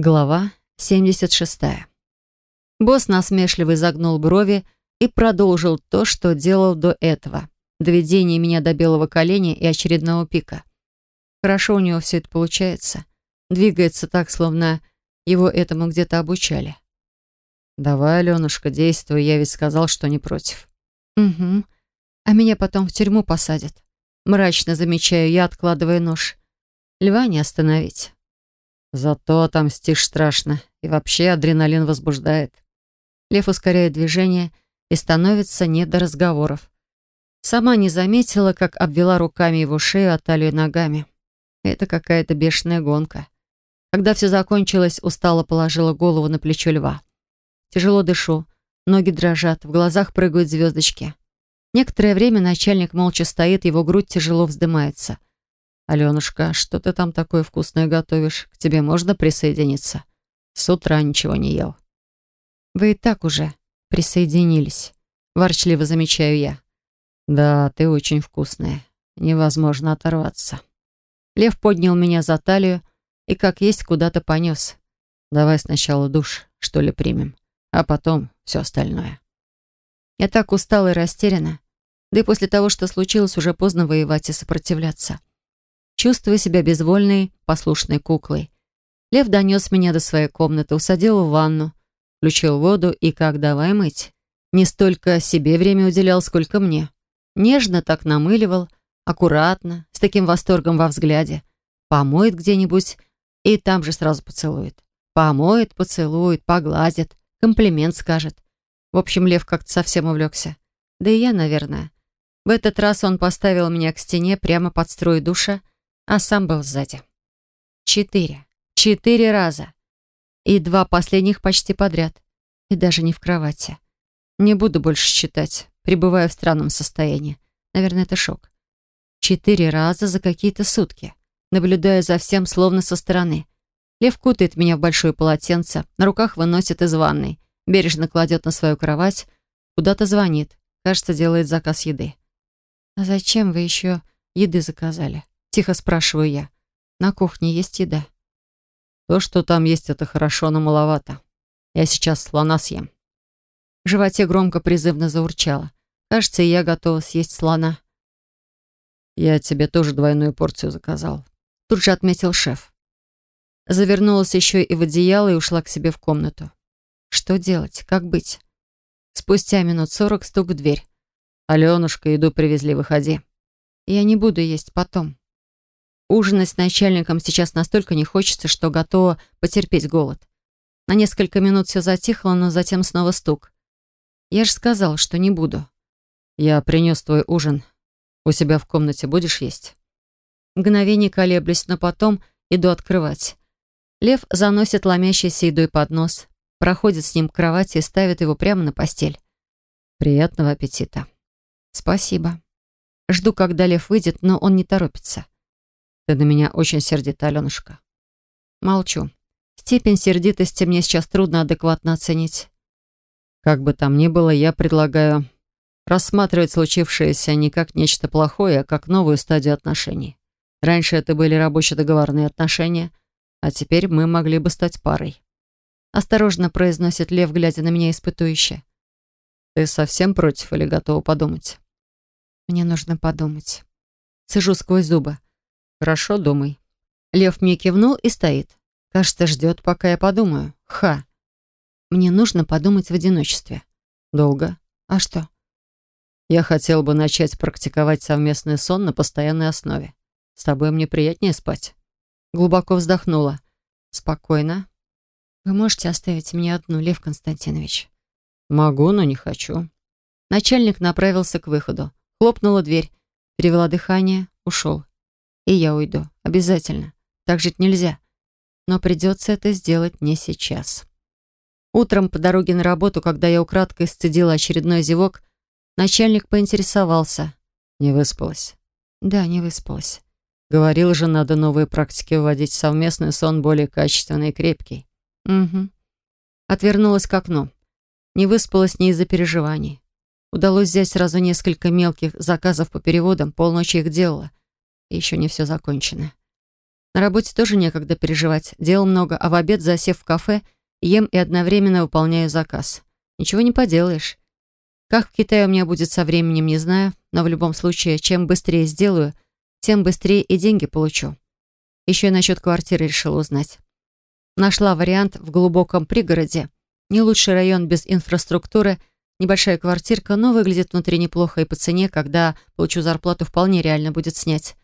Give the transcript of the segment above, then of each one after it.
Глава 76. Босс насмешливо изогнул брови и продолжил то, что делал до этого. Доведение меня до белого коленя и очередного пика. Хорошо у него все это получается. Двигается так, словно его этому где-то обучали. «Давай, Аленушка, действуй, я ведь сказал, что не против». «Угу. А меня потом в тюрьму посадят». Мрачно замечаю я, откладывая нож. Льва не остановить. Зато отомстишь страшно. И вообще адреналин возбуждает. Лев ускоряет движение и становится не до разговоров. Сама не заметила, как обвела руками его шею, а талию ногами. Это какая-то бешеная гонка. Когда все закончилось, устало положила голову на плечо льва. Тяжело дышу, ноги дрожат, в глазах прыгают звездочки. Некоторое время начальник молча стоит, его грудь тяжело вздымается. «Аленушка, что ты там такое вкусное готовишь? К тебе можно присоединиться?» С утра ничего не ел. «Вы и так уже присоединились», — ворчливо замечаю я. «Да, ты очень вкусная. Невозможно оторваться». Лев поднял меня за талию и, как есть, куда-то понес. «Давай сначала душ, что ли, примем, а потом все остальное». Я так устала и растеряна. Да и после того, что случилось, уже поздно воевать и сопротивляться чувствуя себя безвольной, послушной куклой. Лев донес меня до своей комнаты, усадил в ванну, включил воду и как давай мыть. Не столько себе время уделял, сколько мне. Нежно так намыливал, аккуратно, с таким восторгом во взгляде. Помоет где-нибудь и там же сразу поцелует. Помоет, поцелует, погладит, комплимент скажет. В общем, Лев как-то совсем увлекся. Да и я, наверное. В этот раз он поставил меня к стене прямо под строй душа, а сам был сзади. Четыре. Четыре раза. И два последних почти подряд. И даже не в кровати. Не буду больше считать. Пребываю в странном состоянии. Наверное, это шок. Четыре раза за какие-то сутки. Наблюдая за всем, словно со стороны. Лев кутает меня в большое полотенце, на руках выносит из ванной, бережно кладет на свою кровать, куда-то звонит. Кажется, делает заказ еды. «А зачем вы еще еды заказали?» Тихо спрашиваю я. На кухне есть еда? То, что там есть, это хорошо, но маловато. Я сейчас слона съем. В животе громко призывно заурчало. Кажется, я готова съесть слона. Я тебе тоже двойную порцию заказал. Тут же отметил шеф. Завернулась еще и в одеяло и ушла к себе в комнату. Что делать? Как быть? Спустя минут сорок стук в дверь. «Аленушка, еду привезли, выходи». «Я не буду есть потом». Ужинать с начальником сейчас настолько не хочется, что готова потерпеть голод. На несколько минут все затихло, но затем снова стук. Я же сказал, что не буду. Я принес твой ужин. У себя в комнате будешь есть? Мгновение колеблюсь, но потом иду открывать. Лев заносит ломящийся едой под нос, проходит с ним к кровати и ставит его прямо на постель. Приятного аппетита. Спасибо. Жду, когда Лев выйдет, но он не торопится. Ты на меня очень сердита, Аленушка. Молчу. Степень сердитости мне сейчас трудно адекватно оценить. Как бы там ни было, я предлагаю рассматривать случившееся не как нечто плохое, а как новую стадию отношений. Раньше это были рабоче-договорные отношения, а теперь мы могли бы стать парой. Осторожно произносит Лев, глядя на меня испытующе. Ты совсем против или готова подумать? Мне нужно подумать. Сижу сквозь зубы. «Хорошо, думай». Лев мне кивнул и стоит. Кажется, ждет, пока я подумаю. Ха. Мне нужно подумать в одиночестве. Долго. А что? Я хотел бы начать практиковать совместный сон на постоянной основе. С тобой мне приятнее спать. Глубоко вздохнула. Спокойно. Вы можете оставить меня одну, Лев Константинович? Могу, но не хочу. Начальник направился к выходу. Хлопнула дверь. Перевела дыхание, ушел. И я уйду. Обязательно. Так жить нельзя. Но придется это сделать не сейчас. Утром по дороге на работу, когда я украдкой сцедила очередной зевок, начальник поинтересовался. Не выспалась? Да, не выспалась. Говорил же, надо новые практики вводить. Совместный сон более качественный и крепкий. Угу. Отвернулась к окну. Не выспалась не из-за переживаний. Удалось взять сразу несколько мелких заказов по переводам, полночи их делала. Еще не все закончено. На работе тоже некогда переживать. Дел много, а в обед, засев в кафе, ем и одновременно выполняю заказ. Ничего не поделаешь. Как в Китае у меня будет со временем, не знаю, но в любом случае, чем быстрее сделаю, тем быстрее и деньги получу. Еще и насчет квартиры решила узнать. Нашла вариант в глубоком пригороде. Не лучший район без инфраструктуры, небольшая квартирка, но выглядит внутри неплохо и по цене, когда получу зарплату, вполне реально будет снять.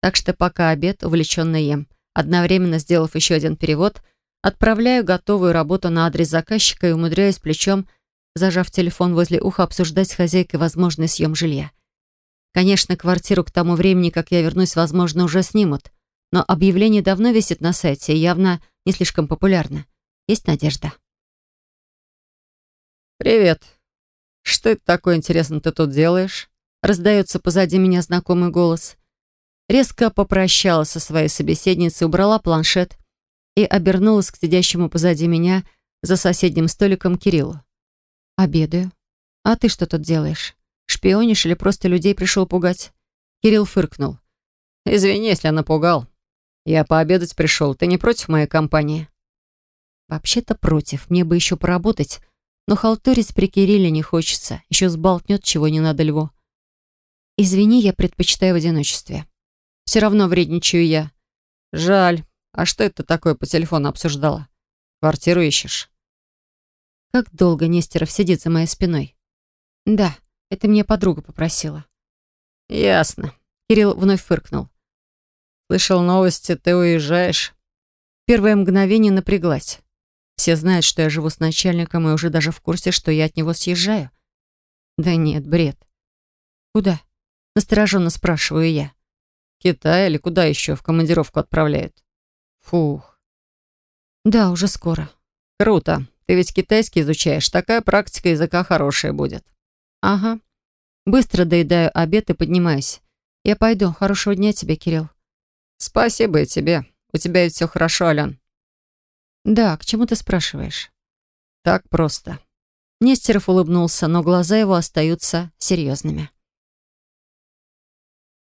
Так что пока обед увлеченно ем. Одновременно сделав еще один перевод, отправляю готовую работу на адрес заказчика и умудряюсь плечом, зажав телефон возле уха, обсуждать с хозяйкой возможный съем жилья. Конечно, квартиру к тому времени, как я вернусь, возможно, уже снимут. Но объявление давно висит на сайте и явно не слишком популярно. Есть надежда. «Привет. Что это такое, интересно, ты тут делаешь?» Раздается позади меня знакомый голос. Резко попрощалась со своей собеседницей, убрала планшет и обернулась к сидящему позади меня за соседним столиком Кириллу. «Обедаю. А ты что тут делаешь? Шпионишь или просто людей пришел пугать?» Кирилл фыркнул. «Извини, если я напугал. Я пообедать пришел. Ты не против моей компании?» «Вообще-то против. Мне бы еще поработать. Но халтурить при Кирилле не хочется. Еще сболтнет, чего не надо льву. Извини, я предпочитаю в одиночестве. Все равно вредничаю я. Жаль. А что это такое по телефону обсуждала? Квартиру ищешь? Как долго Нестеров сидит за моей спиной? Да, это мне подруга попросила. Ясно. Кирилл вновь фыркнул. Слышал новости, ты уезжаешь. Первое мгновение напряглась. Все знают, что я живу с начальником и уже даже в курсе, что я от него съезжаю. Да нет, бред. Куда? Настороженно спрашиваю я. Китай или куда еще в командировку отправляют? Фух. Да, уже скоро. Круто. Ты ведь китайский изучаешь. Такая практика языка хорошая будет. Ага. Быстро доедаю обед и поднимаюсь. Я пойду. Хорошего дня тебе, Кирилл. Спасибо и тебе. У тебя ведь все хорошо, Ален. Да, к чему ты спрашиваешь? Так просто. Нестеров улыбнулся, но глаза его остаются серьезными.